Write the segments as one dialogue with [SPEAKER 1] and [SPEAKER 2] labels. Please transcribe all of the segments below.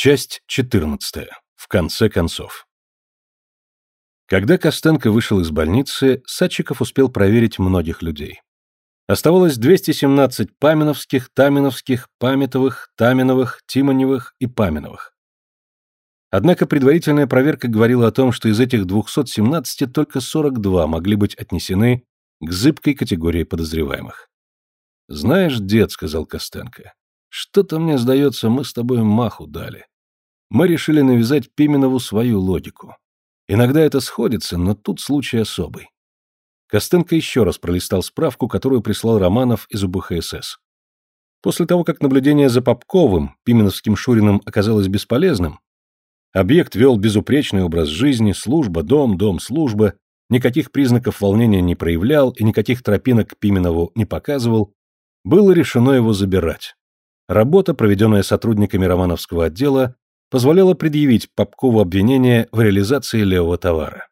[SPEAKER 1] Часть 14. В конце концов. Когда Костенко вышел из больницы, Садчиков успел проверить многих людей. Оставалось 217 Паменовских, Таминовских, Памятовых, Таминовых, Тимоневых и Паменовых. Однако предварительная проверка говорила о том, что из этих 217 только 42 могли быть отнесены к зыбкой категории подозреваемых. «Знаешь, дед», — сказал Костенко, — «что-то мне сдается, мы с тобой маху дали. Мы решили навязать Пименову свою логику. Иногда это сходится, но тут случай особый. Костенко еще раз пролистал справку, которую прислал Романов из УБХСС. После того, как наблюдение за Попковым, Пименовским Шуриным, оказалось бесполезным, объект вел безупречный образ жизни, служба, дом, дом, служба, никаких признаков волнения не проявлял и никаких тропинок к Пименову не показывал, было решено его забирать. Работа, проведенная сотрудниками Романовского отдела, позволяла предъявить Попкову обвинение в реализации левого товара.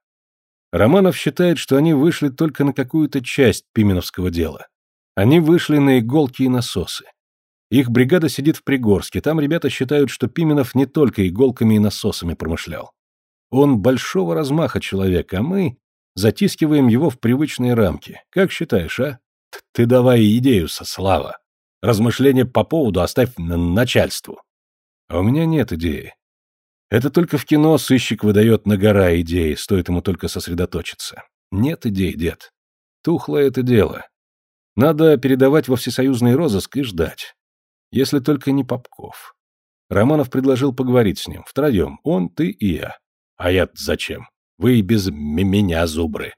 [SPEAKER 1] Романов считает, что они вышли только на какую-то часть Пименовского дела. Они вышли на иголки и насосы. Их бригада сидит в Пригорске, там ребята считают, что Пименов не только иголками и насосами промышлял. Он большого размаха человек, а мы затискиваем его в привычные рамки. Как считаешь, а? Ты давай идею со слава. Размышления по поводу оставь на начальству. А у меня нет идеи. Это только в кино сыщик выдает на гора идеи, стоит ему только сосредоточиться. Нет идей, дед. Тухлое это дело. Надо передавать во всесоюзный розыск и ждать. Если только не Попков. Романов предложил поговорить с ним. Втроем. Он, ты и я. А я зачем? Вы и без меня зубры.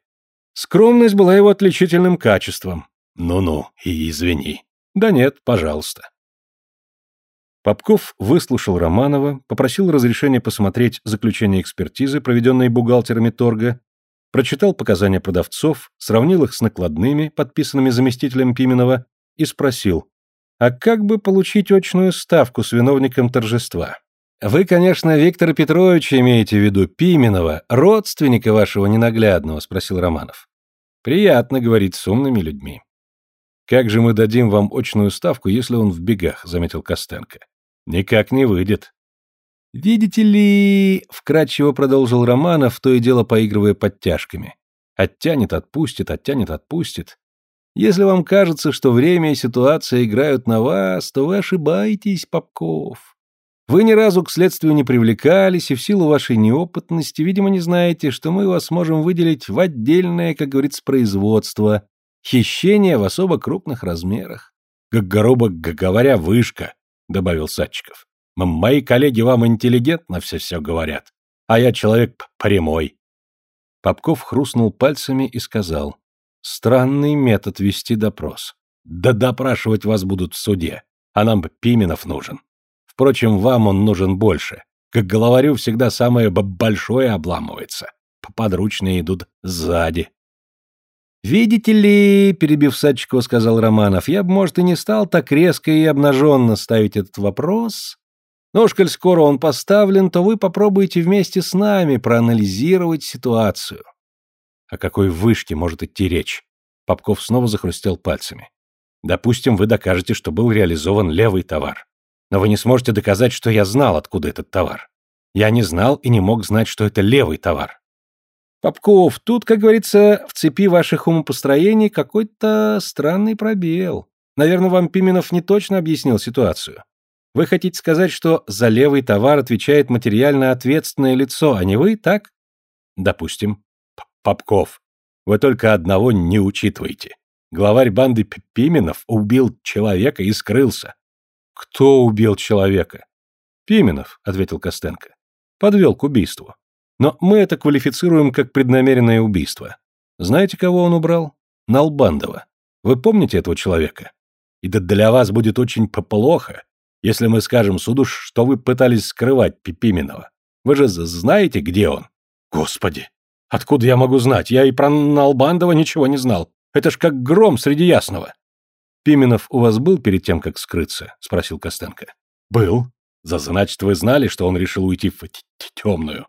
[SPEAKER 1] Скромность была его отличительным качеством. Ну-ну, и извини. Да нет, пожалуйста. Попков выслушал Романова, попросил разрешения посмотреть заключение экспертизы, проведенной бухгалтерами торга, прочитал показания продавцов, сравнил их с накладными, подписанными заместителем Пименова, и спросил, а как бы получить очную ставку с виновником торжества? Вы, конечно, Виктора Петровича имеете в виду Пименова, родственника вашего ненаглядного, спросил Романов. Приятно говорить с умными людьми. Как же мы дадим вам очную ставку, если он в бегах, заметил Костенко. Никак не выйдет. Видите ли, вкратчиво продолжил Романов, то и дело поигрывая подтяжками. Оттянет, отпустит, оттянет, отпустит. Если вам кажется, что время и ситуация играют на вас, то вы ошибаетесь, Попков. Вы ни разу к следствию не привлекались и в силу вашей неопытности, видимо, не знаете, что мы вас можем выделить в отдельное, как говорится, производство, хищение в особо крупных размерах. Как грубо говоря, вышка. — добавил Садчиков. «Мои коллеги вам интеллигентно все-все говорят, а я человек прямой». Попков хрустнул пальцами и сказал. «Странный метод вести допрос. Да допрашивать вас будут в суде, а нам Пименов нужен. Впрочем, вам он нужен больше. Как главарю всегда самое большое обламывается. Подручные идут сзади». «Видите ли, — перебив Садчикова, сказал Романов, — я бы, может, и не стал так резко и обнаженно ставить этот вопрос, но уж коль скоро он поставлен, то вы попробуйте вместе с нами проанализировать ситуацию». «О какой вышке может идти речь?» Попков снова захрустел пальцами. «Допустим, вы докажете, что был реализован левый товар. Но вы не сможете доказать, что я знал, откуда этот товар. Я не знал и не мог знать, что это левый товар. Попков, тут, как говорится, в цепи ваших умопостроений какой-то странный пробел. Наверное, вам Пименов не точно объяснил ситуацию. Вы хотите сказать, что за левый товар отвечает материально ответственное лицо, а не вы, так? Допустим. Попков, вы только одного не учитываете. Главарь банды Пименов убил человека и скрылся. Кто убил человека? Пименов, ответил Костенко. Подвел к убийству. Но мы это квалифицируем как преднамеренное убийство. Знаете, кого он убрал? Налбандова. Вы помните этого человека? И да для вас будет очень плохо, если мы скажем суду, что вы пытались скрывать Пипименова. Вы же знаете, где он? Господи, откуда я могу знать? Я и про Налбандова ничего не знал. Это ж как гром среди ясного. Пименов у вас был перед тем, как скрыться? Спросил Костенко. Был. Значит, вы знали, что он решил уйти в темную.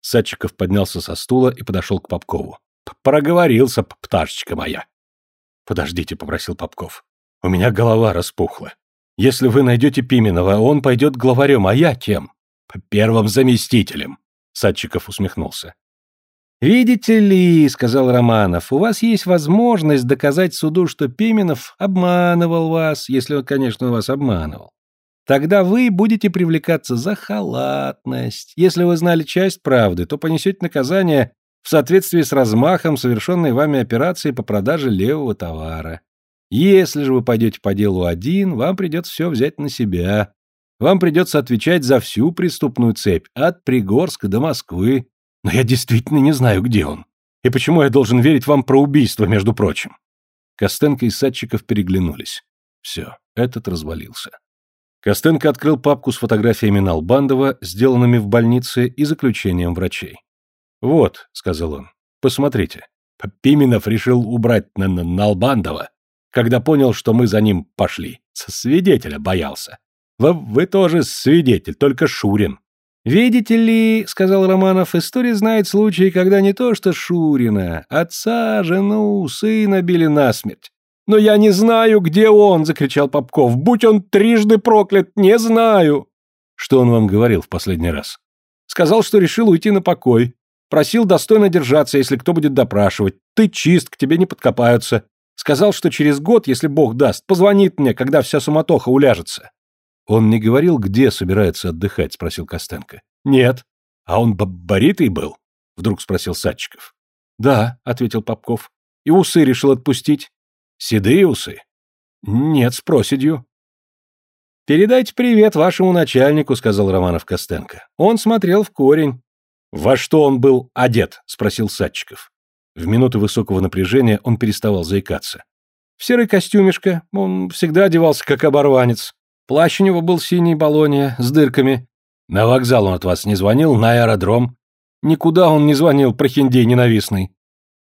[SPEAKER 1] Садчиков поднялся со стула и подошел к Попкову. «Проговорился, пташечка моя!» «Подождите», — попросил Попков. «У меня голова распухла. Если вы найдете Пименова, он пойдет главарем, а я кем? первым заместителем. Садчиков усмехнулся.
[SPEAKER 2] «Видите ли, — сказал Романов, — у вас есть возможность доказать суду, что Пименов обманывал вас, если он, конечно, вас обманывал. Тогда вы будете привлекаться за халатность. Если вы знали часть правды, то понесете наказание в соответствии с размахом совершенной вами операции по продаже левого товара. Если же вы пойдете по делу один, вам придется все взять на себя. Вам придется отвечать за всю преступную цепь, от Пригорска до Москвы. Но я действительно не знаю, где он. И почему я должен верить вам про убийство, между прочим?»
[SPEAKER 1] Костенко и Садчиков переглянулись. Все, этот развалился. Костенко открыл папку с фотографиями Налбандова, сделанными в больнице, и заключением врачей. «Вот», — сказал он, — «посмотрите. Пименов решил убрать на -на Налбандова, когда понял, что мы за ним пошли. Со свидетеля боялся. Вы, вы тоже свидетель, только Шурин».
[SPEAKER 2] «Видите ли, — сказал Романов, — история знает случаи, когда не то что Шурина, отца, жену, сына били насмерть, «Но я не знаю, где он!» — закричал Попков. «Будь он трижды проклят, не знаю!»
[SPEAKER 1] «Что он вам говорил в последний раз?»
[SPEAKER 2] «Сказал, что решил уйти на покой. Просил достойно держаться, если кто будет допрашивать. Ты чист, к тебе не подкопаются. Сказал, что через год, если Бог даст, позвонит мне, когда вся суматоха уляжется».
[SPEAKER 1] «Он не говорил, где собирается отдыхать?» — спросил Костенко.
[SPEAKER 2] «Нет».
[SPEAKER 1] «А он баритый был?» — вдруг спросил Садчиков.
[SPEAKER 2] «Да», — ответил Попков. «И усы решил отпустить».
[SPEAKER 1] Седые усы?
[SPEAKER 2] Нет, с проседью.
[SPEAKER 1] Передайте привет вашему начальнику, сказал Романов Костенко. Он смотрел в корень. Во что он был одет? спросил Садчиков. В минуты высокого напряжения он переставал заикаться.
[SPEAKER 2] В серый костюмишко, он всегда одевался как оборванец. Плащ у него был синий балония, с дырками.
[SPEAKER 1] На вокзал он от вас не звонил, на аэродром?
[SPEAKER 2] Никуда он не звонил, прохиндей ненавистный.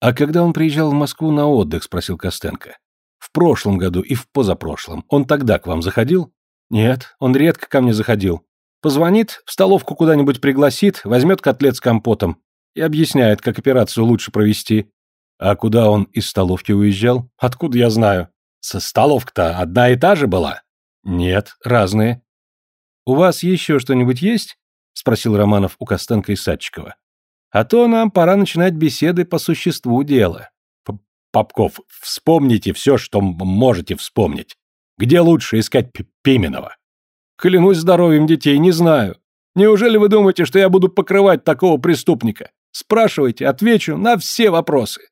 [SPEAKER 1] «А когда он приезжал в Москву на отдых?» – спросил Костенко. «В прошлом году и в позапрошлом. Он тогда к вам заходил?»
[SPEAKER 2] «Нет, он редко ко мне заходил. Позвонит, в столовку куда-нибудь пригласит, возьмет котлет с компотом и объясняет, как операцию лучше провести».
[SPEAKER 1] «А куда он из столовки уезжал?»
[SPEAKER 2] «Откуда я знаю?»
[SPEAKER 1] «Со столовка-то одна и та же была?»
[SPEAKER 2] «Нет, разные». «У вас еще что-нибудь есть?» – спросил Романов у Костенко и Садчикова. А то нам пора начинать беседы по существу дела.
[SPEAKER 1] Попков, вспомните все, что можете вспомнить. Где лучше искать Пименова?
[SPEAKER 2] Клянусь здоровьем детей, не знаю. Неужели вы думаете, что я буду покрывать такого преступника? Спрашивайте, отвечу на все вопросы.